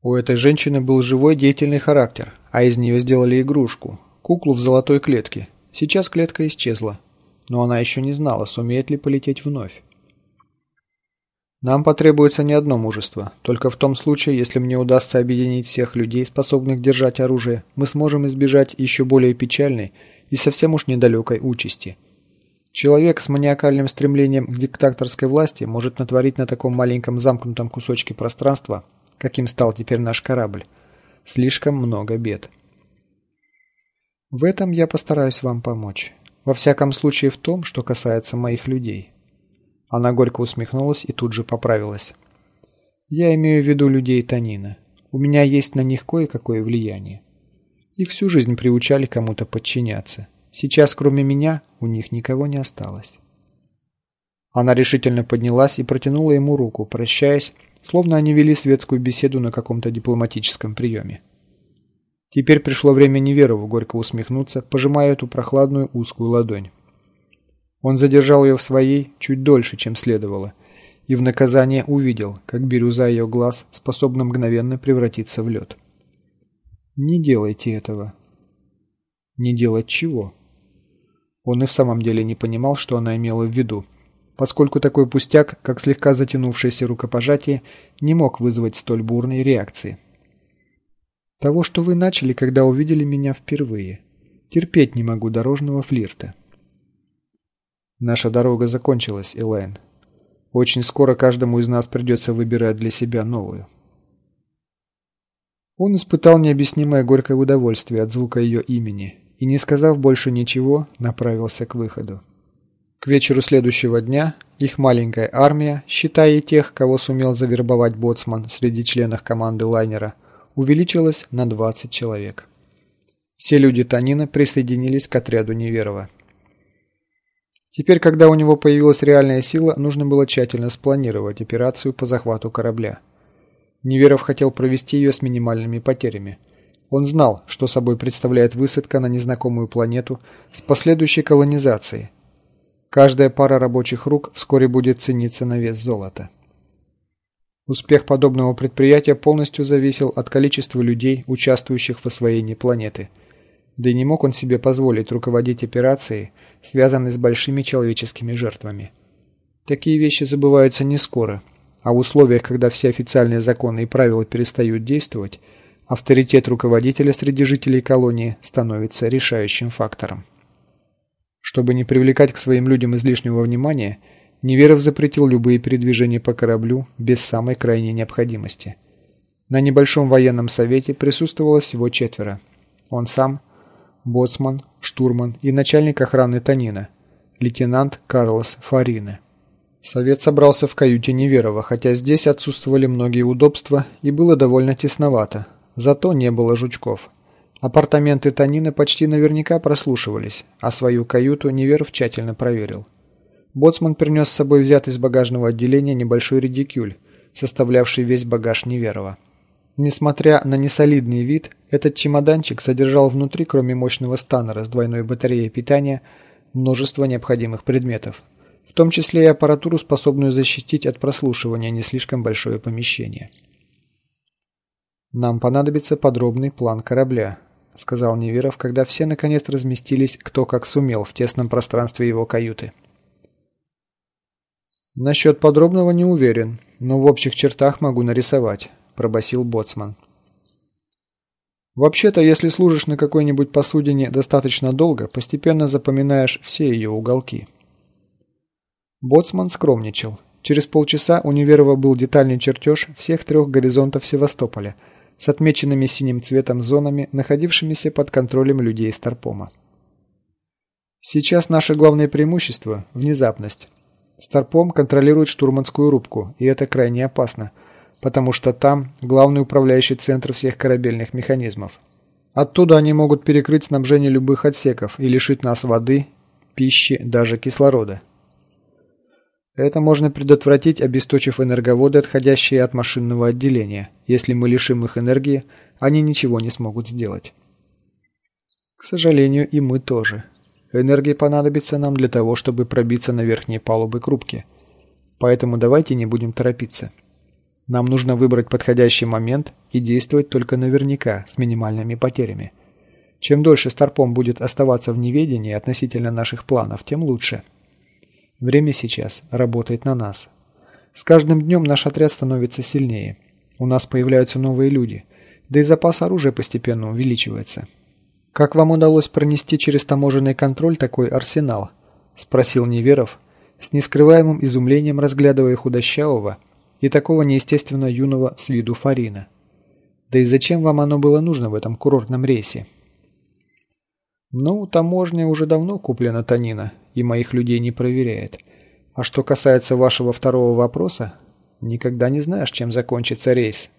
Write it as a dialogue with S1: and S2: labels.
S1: У этой женщины был живой деятельный характер, а из нее сделали игрушку, куклу в золотой клетке. Сейчас клетка исчезла, но она еще не знала, сумеет ли полететь вновь. Нам потребуется не одно мужество. Только в том случае, если мне удастся объединить всех людей, способных держать оружие, мы сможем избежать еще более печальной и совсем уж недалекой участи. Человек с маниакальным стремлением к диктаторской власти может натворить на таком маленьком замкнутом кусочке пространства, каким стал теперь наш корабль, слишком много бед. В этом я постараюсь вам помочь. Во всяком случае в том, что касается моих людей. Она горько усмехнулась и тут же поправилась. Я имею в виду людей Танина. У меня есть на них кое-какое влияние. Их всю жизнь приучали кому-то подчиняться. Сейчас, кроме меня, у них никого не осталось. Она решительно поднялась и протянула ему руку, прощаясь, словно они вели светскую беседу на каком-то дипломатическом приеме. Теперь пришло время Неверову горько усмехнуться, пожимая эту прохладную узкую ладонь. Он задержал ее в своей чуть дольше, чем следовало, и в наказание увидел, как бирюза ее глаз способна мгновенно превратиться в лед. «Не делайте этого». «Не делать чего?» Он и в самом деле не понимал, что она имела в виду, поскольку такой пустяк, как слегка затянувшееся рукопожатие, не мог вызвать столь бурной реакции. «Того, что вы начали, когда увидели меня впервые. Терпеть не могу дорожного флирта». Наша дорога закончилась, Элайн. Очень скоро каждому из нас придется выбирать для себя новую. Он испытал необъяснимое горькое удовольствие от звука ее имени и, не сказав больше ничего, направился к выходу. К вечеру следующего дня их маленькая армия, считая и тех, кого сумел завербовать боцман среди членов команды лайнера, увеличилась на 20 человек. Все люди Танина присоединились к отряду Неверова. Теперь, когда у него появилась реальная сила, нужно было тщательно спланировать операцию по захвату корабля. Неверов хотел провести ее с минимальными потерями. Он знал, что собой представляет высадка на незнакомую планету с последующей колонизацией. Каждая пара рабочих рук вскоре будет цениться на вес золота. Успех подобного предприятия полностью зависел от количества людей, участвующих в освоении планеты. Да и не мог он себе позволить руководить операцией – связанный с большими человеческими жертвами. Такие вещи забываются не скоро, а в условиях, когда все официальные законы и правила перестают действовать, авторитет руководителя среди жителей колонии становится решающим фактором. Чтобы не привлекать к своим людям излишнего внимания, Неверов запретил любые передвижения по кораблю без самой крайней необходимости. На небольшом военном совете присутствовало всего четверо. Он сам, боцман, штурман и начальник охраны Танина, лейтенант Карлос Фарине. Совет собрался в каюте Неверова, хотя здесь отсутствовали многие удобства и было довольно тесновато, зато не было жучков. Апартаменты Танина почти наверняка прослушивались, а свою каюту Неверов тщательно проверил. Боцман принес с собой взятый из багажного отделения небольшой редикюль, составлявший весь багаж Неверова. Несмотря на несолидный вид, этот чемоданчик содержал внутри, кроме мощного станера с двойной батареей питания, множество необходимых предметов, в том числе и аппаратуру, способную защитить от прослушивания не слишком большое помещение. «Нам понадобится подробный план корабля», — сказал Неверов, когда все наконец разместились кто как сумел в тесном пространстве его каюты. «Насчет подробного не уверен, но в общих чертах могу нарисовать пробасил боцман. Вообще-то, если служишь на какой-нибудь посудине достаточно долго, постепенно запоминаешь все ее уголки. Боцман скромничал. Через полчаса у Неверова был детальный чертеж всех трех горизонтов Севастополя с отмеченными синим цветом зонами, находившимися под контролем людей Старпома. Сейчас наше главное преимущество – внезапность. Старпом контролирует штурманскую рубку, и это крайне опасно – потому что там главный управляющий центр всех корабельных механизмов. Оттуда они могут перекрыть снабжение любых отсеков и лишить нас воды, пищи, даже кислорода. Это можно предотвратить, обесточив энерговоды, отходящие от машинного отделения. Если мы лишим их энергии, они ничего не смогут сделать. К сожалению, и мы тоже. Энергия понадобится нам для того, чтобы пробиться на верхние палубы к рубке. Поэтому давайте не будем торопиться. Нам нужно выбрать подходящий момент и действовать только наверняка, с минимальными потерями. Чем дольше Старпом будет оставаться в неведении относительно наших планов, тем лучше. Время сейчас работает на нас. С каждым днем наш отряд становится сильнее. У нас появляются новые люди, да и запас оружия постепенно увеличивается. «Как вам удалось пронести через таможенный контроль такой арсенал?» – спросил Неверов, с нескрываемым изумлением разглядывая худощавого и такого неестественно юного с виду Фарина. «Да и зачем вам оно было нужно в этом курортном рейсе?» «Ну, таможня уже давно куплена Танина и моих людей не проверяет. А что касается вашего второго вопроса, никогда не знаешь, чем закончится рейс».